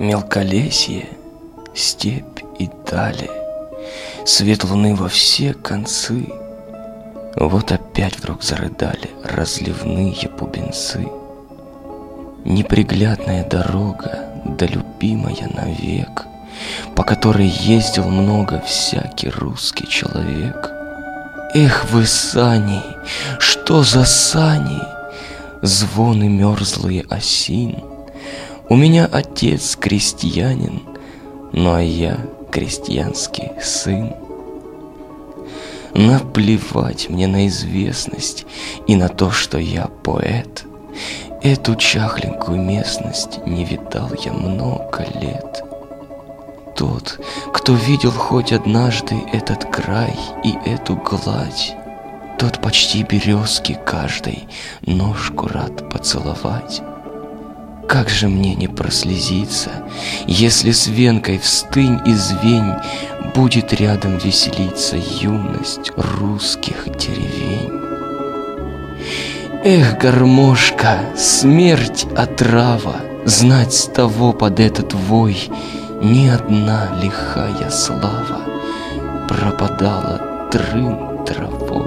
Мелколесье, степь и дали, Свет луны во все концы. Вот опять вдруг зарыдали Разливные бубенцы. Неприглядная дорога, да любимая навек, По которой ездил много всякий русский человек. Эх вы, сани, что за сани, Звоны мерзлые осин — у меня отец крестьянин, ну а я крестьянский сын. Наплевать мне на известность и на то, что я поэт. Эту чахленькую местность не видал я много лет. Тот, кто видел хоть однажды этот край и эту гладь, тот почти березки каждой ножку рад поцеловать. Как же мне не прослезиться, Если с венкой встынь и звень Будет рядом веселиться Юность русских деревень. Эх, гармошка, смерть отрава, Знать с того под этот вой Ни одна лихая слава Пропадала трын травой.